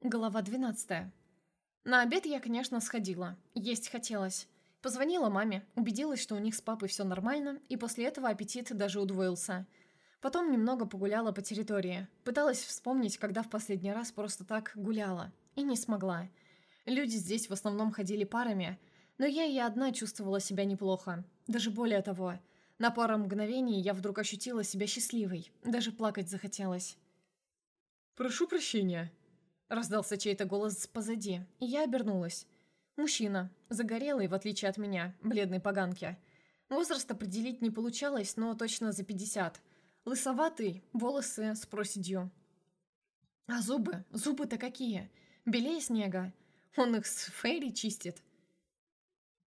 Глава 12. На обед я, конечно, сходила. Есть хотелось. Позвонила маме, убедилась, что у них с папой все нормально, и после этого аппетит даже удвоился. Потом немного погуляла по территории. Пыталась вспомнить, когда в последний раз просто так гуляла. И не смогла. Люди здесь в основном ходили парами, но я и одна чувствовала себя неплохо. Даже более того, на пару мгновений я вдруг ощутила себя счастливой. Даже плакать захотелось. «Прошу прощения», Раздался чей-то голос позади, и я обернулась. Мужчина, загорелый, в отличие от меня, бледной поганки. Возраст определить не получалось, но точно за пятьдесят. Лысоватый, волосы с проседью. А зубы? Зубы-то какие? Белее снега. Он их с Фейри чистит.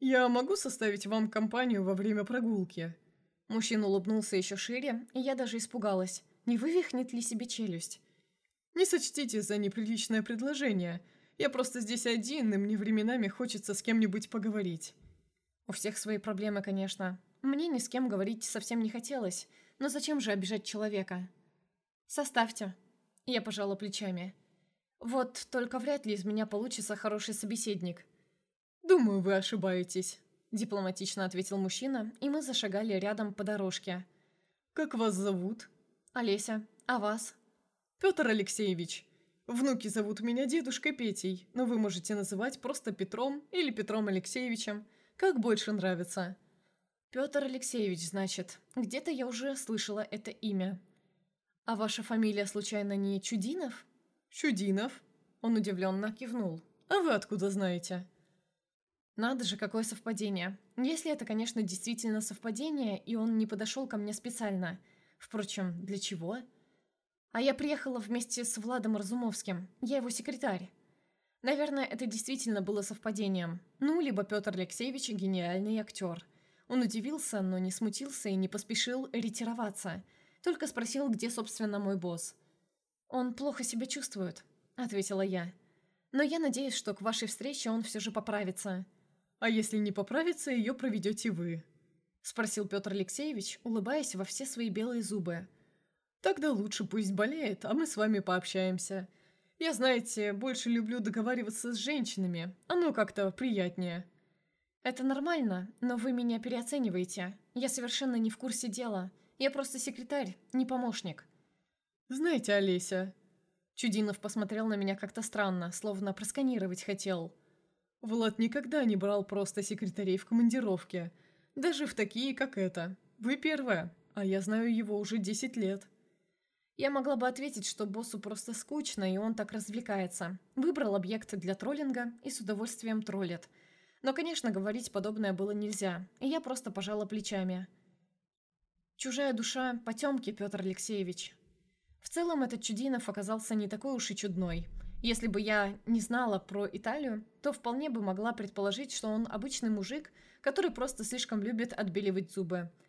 «Я могу составить вам компанию во время прогулки?» Мужчина улыбнулся еще шире, и я даже испугалась. Не вывихнет ли себе челюсть? Не сочтите за неприличное предложение. Я просто здесь один, и мне временами хочется с кем-нибудь поговорить». У всех свои проблемы, конечно. Мне ни с кем говорить совсем не хотелось. Но зачем же обижать человека? «Составьте». Я пожала плечами. «Вот только вряд ли из меня получится хороший собеседник». «Думаю, вы ошибаетесь», — дипломатично ответил мужчина, и мы зашагали рядом по дорожке. «Как вас зовут?» «Олеся. А вас?» «Петр Алексеевич. Внуки зовут меня дедушкой Петей, но вы можете называть просто Петром или Петром Алексеевичем, как больше нравится». «Петр Алексеевич, значит. Где-то я уже слышала это имя. А ваша фамилия, случайно, не Чудинов?» «Чудинов?» Он удивленно кивнул. «А вы откуда знаете?» Надо же, какое совпадение. Если это, конечно, действительно совпадение, и он не подошел ко мне специально. Впрочем, для чего?» А я приехала вместе с Владом Разумовским. Я его секретарь. Наверное, это действительно было совпадением. Ну, либо Петр Алексеевич – гениальный актер. Он удивился, но не смутился и не поспешил ретироваться. Только спросил, где, собственно, мой босс. «Он плохо себя чувствует», – ответила я. «Но я надеюсь, что к вашей встрече он все же поправится». «А если не поправится, ее проведете вы?» – спросил Петр Алексеевич, улыбаясь во все свои белые зубы – Тогда лучше пусть болеет, а мы с вами пообщаемся. Я, знаете, больше люблю договариваться с женщинами. Оно как-то приятнее». «Это нормально, но вы меня переоцениваете. Я совершенно не в курсе дела. Я просто секретарь, не помощник». «Знаете, Олеся...» Чудинов посмотрел на меня как-то странно, словно просканировать хотел. «Влад никогда не брал просто секретарей в командировке. Даже в такие, как это. Вы первая, а я знаю его уже десять лет». Я могла бы ответить, что боссу просто скучно, и он так развлекается. Выбрал объект для троллинга и с удовольствием троллит. Но, конечно, говорить подобное было нельзя, и я просто пожала плечами. Чужая душа – потемки, Петр Алексеевич. В целом, этот Чудинов оказался не такой уж и чудной. Если бы я не знала про Италию, то вполне бы могла предположить, что он обычный мужик, который просто слишком любит отбеливать зубы –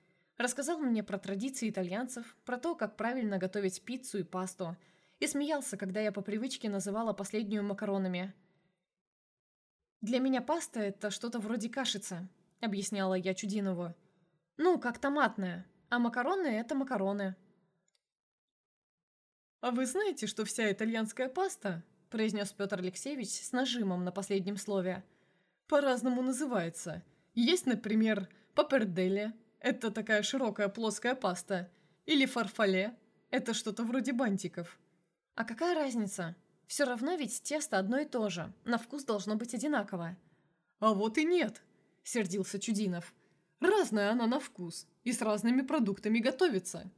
Рассказал мне про традиции итальянцев, про то, как правильно готовить пиццу и пасту, и смеялся, когда я по привычке называла последнюю макаронами. «Для меня паста – это что-то вроде кашицы», – объясняла я Чудинову. «Ну, как томатная, а макароны – это макароны». «А вы знаете, что вся итальянская паста, – произнес Петр Алексеевич с нажимом на последнем слове, – по-разному называется. Есть, например, паперделли, это такая широкая плоская паста. Или фарфале. Это что-то вроде бантиков. А какая разница? Все равно ведь тесто одно и то же. На вкус должно быть одинаково. А вот и нет, сердился Чудинов. Разная она на вкус. И с разными продуктами готовится.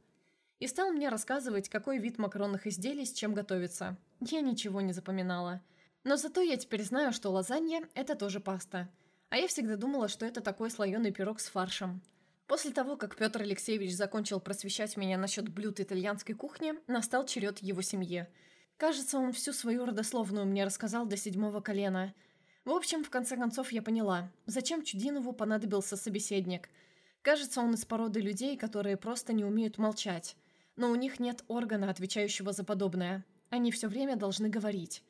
И стал мне рассказывать, какой вид макаронных изделий с чем готовится. Я ничего не запоминала. Но зато я теперь знаю, что лазанья – это тоже паста. А я всегда думала, что это такой слоеный пирог с фаршем. После того, как Петр Алексеевич закончил просвещать меня насчет блюд итальянской кухни, настал черед его семье. Кажется, он всю свою родословную мне рассказал до седьмого колена. В общем, в конце концов я поняла, зачем Чудинову понадобился собеседник. Кажется, он из породы людей, которые просто не умеют молчать. Но у них нет органа, отвечающего за подобное. Они все время должны говорить.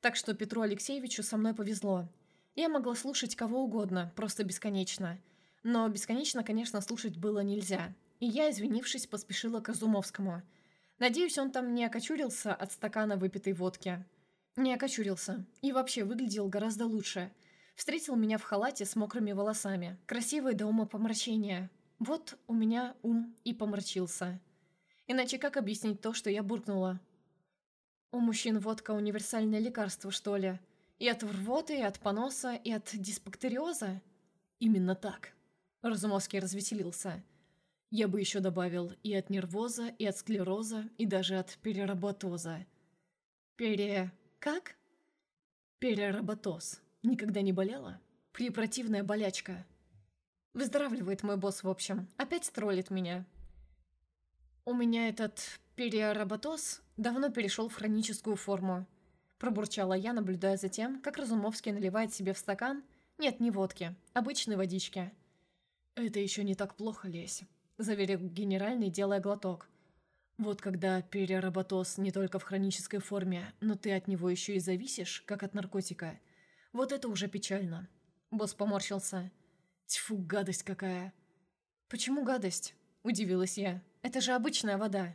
Так что Петру Алексеевичу со мной повезло. Я могла слушать кого угодно, просто бесконечно. Но бесконечно, конечно, слушать было нельзя. И я, извинившись, поспешила к Разумовскому. Надеюсь, он там не окочурился от стакана выпитой водки. Не окочурился. И вообще выглядел гораздо лучше. Встретил меня в халате с мокрыми волосами. Красивый до ума помрачения. Вот у меня ум и помрачился. Иначе как объяснить то, что я буркнула? У мужчин водка универсальное лекарство, что ли? И от рвоты, и от поноса, и от диспактериоза? Именно так. Разумовский развеселился. Я бы еще добавил и от нервоза, и от склероза, и даже от переработоза. Пере... как? Переработоз. Никогда не болела? Препротивная болячка. Выздоравливает мой босс, в общем. Опять троллит меня. У меня этот переработоз давно перешел в хроническую форму. Пробурчала я, наблюдая за тем, как Разумовский наливает себе в стакан, нет, не водки, обычной водички. «Это еще не так плохо, Лесь», — заверил генеральный, делая глоток. «Вот когда переработоз не только в хронической форме, но ты от него еще и зависишь, как от наркотика, вот это уже печально». Босс поморщился. «Тьфу, гадость какая!» «Почему гадость?» – удивилась я. «Это же обычная вода».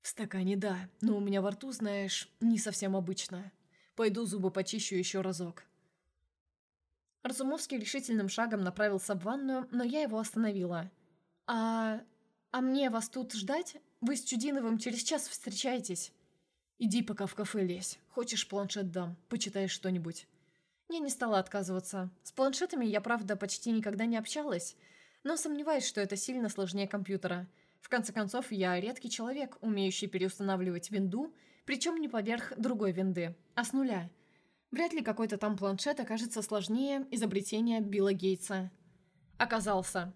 «В стакане да, но у меня во рту, знаешь, не совсем обычно. Пойду зубы почищу еще разок». Разумовский решительным шагом направился в ванную, но я его остановила. «А... а мне вас тут ждать? Вы с Чудиновым через час встречаетесь?» «Иди пока в кафе лезь. Хочешь, планшет дам. Почитаешь что-нибудь». Я не стала отказываться. С планшетами я, правда, почти никогда не общалась, но сомневаюсь, что это сильно сложнее компьютера. В конце концов, я редкий человек, умеющий переустанавливать винду, причем не поверх другой винды, а с нуля. Вряд ли какой-то там планшет окажется сложнее изобретения Билла Гейтса. Оказался.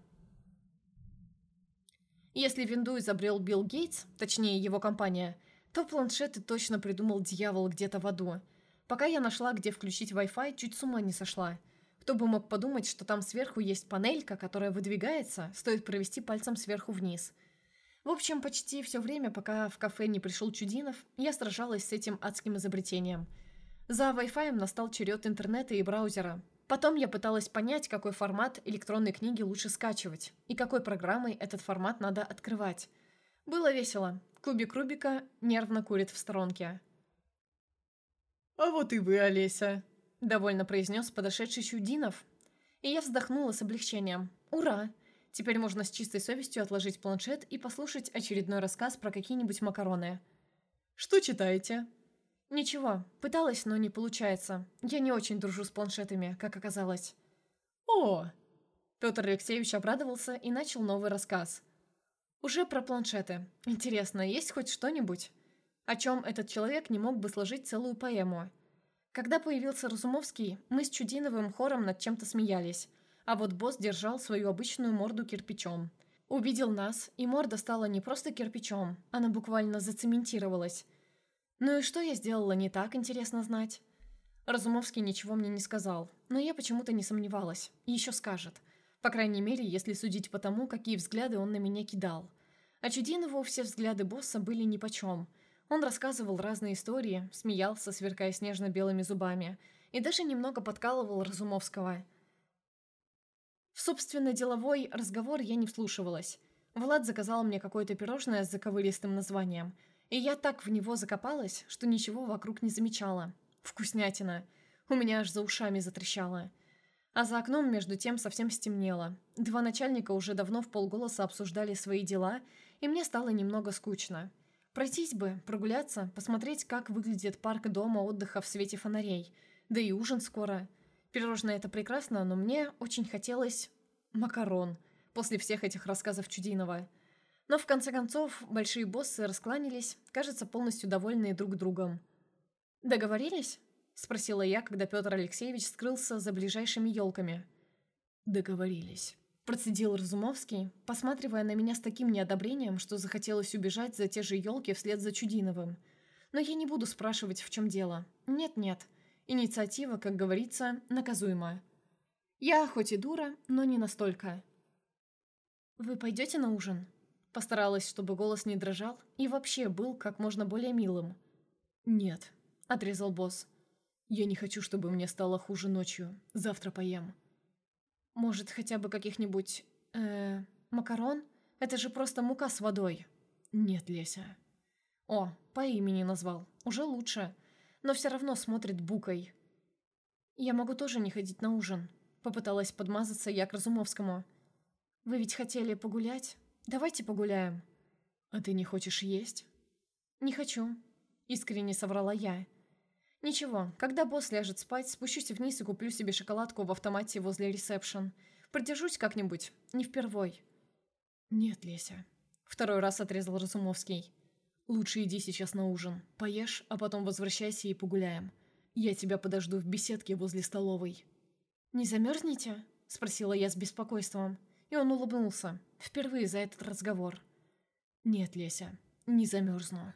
Если винду изобрел Билл Гейтс, точнее его компания, то планшеты точно придумал дьявол где-то в аду – Пока я нашла, где включить Wi-Fi, чуть с ума не сошла. Кто бы мог подумать, что там сверху есть панелька, которая выдвигается, стоит провести пальцем сверху вниз. В общем, почти все время, пока в кафе не пришел Чудинов, я сражалась с этим адским изобретением. За Wi-Fi настал черед интернета и браузера. Потом я пыталась понять, какой формат электронной книги лучше скачивать, и какой программой этот формат надо открывать. Было весело. Кубик Рубика нервно курит в сторонке. «А вот и вы, Олеся», — довольно произнес подошедший Чудинов. И я вздохнула с облегчением. «Ура! Теперь можно с чистой совестью отложить планшет и послушать очередной рассказ про какие-нибудь макароны». «Что читаете?» «Ничего. Пыталась, но не получается. Я не очень дружу с планшетами, как оказалось». «О!» Петр Алексеевич обрадовался и начал новый рассказ. «Уже про планшеты. Интересно, есть хоть что-нибудь?» о чем этот человек не мог бы сложить целую поэму. Когда появился Разумовский, мы с Чудиновым хором над чем-то смеялись, а вот босс держал свою обычную морду кирпичом. Увидел нас, и морда стала не просто кирпичом, она буквально зацементировалась. Ну и что я сделала не так, интересно знать? Разумовский ничего мне не сказал, но я почему-то не сомневалась. Еще скажет. По крайней мере, если судить по тому, какие взгляды он на меня кидал. А Чудинову все взгляды босса были нипочем – он рассказывал разные истории, смеялся, сверкая снежно-белыми зубами, и даже немного подкалывал Разумовского. В, собственно, деловой разговор я не вслушивалась. Влад заказал мне какое-то пирожное с заковыристым названием, и я так в него закопалась, что ничего вокруг не замечала. Вкуснятина. У меня аж за ушами затрещало. А за окном, между тем, совсем стемнело. Два начальника уже давно в полголоса обсуждали свои дела, и мне стало немного скучно. Пройтись бы, прогуляться, посмотреть, как выглядит парк дома отдыха в свете фонарей. Да и ужин скоро. Пирожное это прекрасно, но мне очень хотелось макарон после всех этих рассказов Чудинова. Но в конце концов большие боссы раскланялись, кажется, полностью довольные друг другом. «Договорились?» – спросила я, когда Петр Алексеевич скрылся за ближайшими елками. «Договорились». Процедил Разумовский, посматривая на меня с таким неодобрением, что захотелось убежать за те же елки вслед за Чудиновым. Но я не буду спрашивать, в чем дело. Нет-нет. Инициатива, как говорится, наказуемая. Я хоть и дура, но не настолько. «Вы пойдете на ужин?» Постаралась, чтобы голос не дрожал и вообще был как можно более милым. «Нет», — отрезал босс. «Я не хочу, чтобы мне стало хуже ночью. Завтра поем». Может, хотя бы каких-нибудь... э макарон? Это же просто мука с водой. Нет, Леся. О, по имени назвал. Уже лучше. но все равно смотрит букой. «Я могу тоже не ходить на ужин», — попыталась подмазаться я к Разумовскому. «Вы ведь хотели погулять? Давайте погуляем». «А ты не хочешь есть?» «Не хочу», — искренне соврала я. «Ничего, когда босс ляжет спать, спущусь вниз и куплю себе шоколадку в автомате возле ресепшн. Продержусь как-нибудь, не впервой». «Нет, Леся», — второй раз отрезал Разумовский. «Лучше иди сейчас на ужин, поешь, а потом возвращайся и погуляем. Я тебя подожду в беседке возле столовой». «Не замерзнете?» — спросила я с беспокойством. И он улыбнулся. Впервые за этот разговор. «Нет, Леся, не замерзну».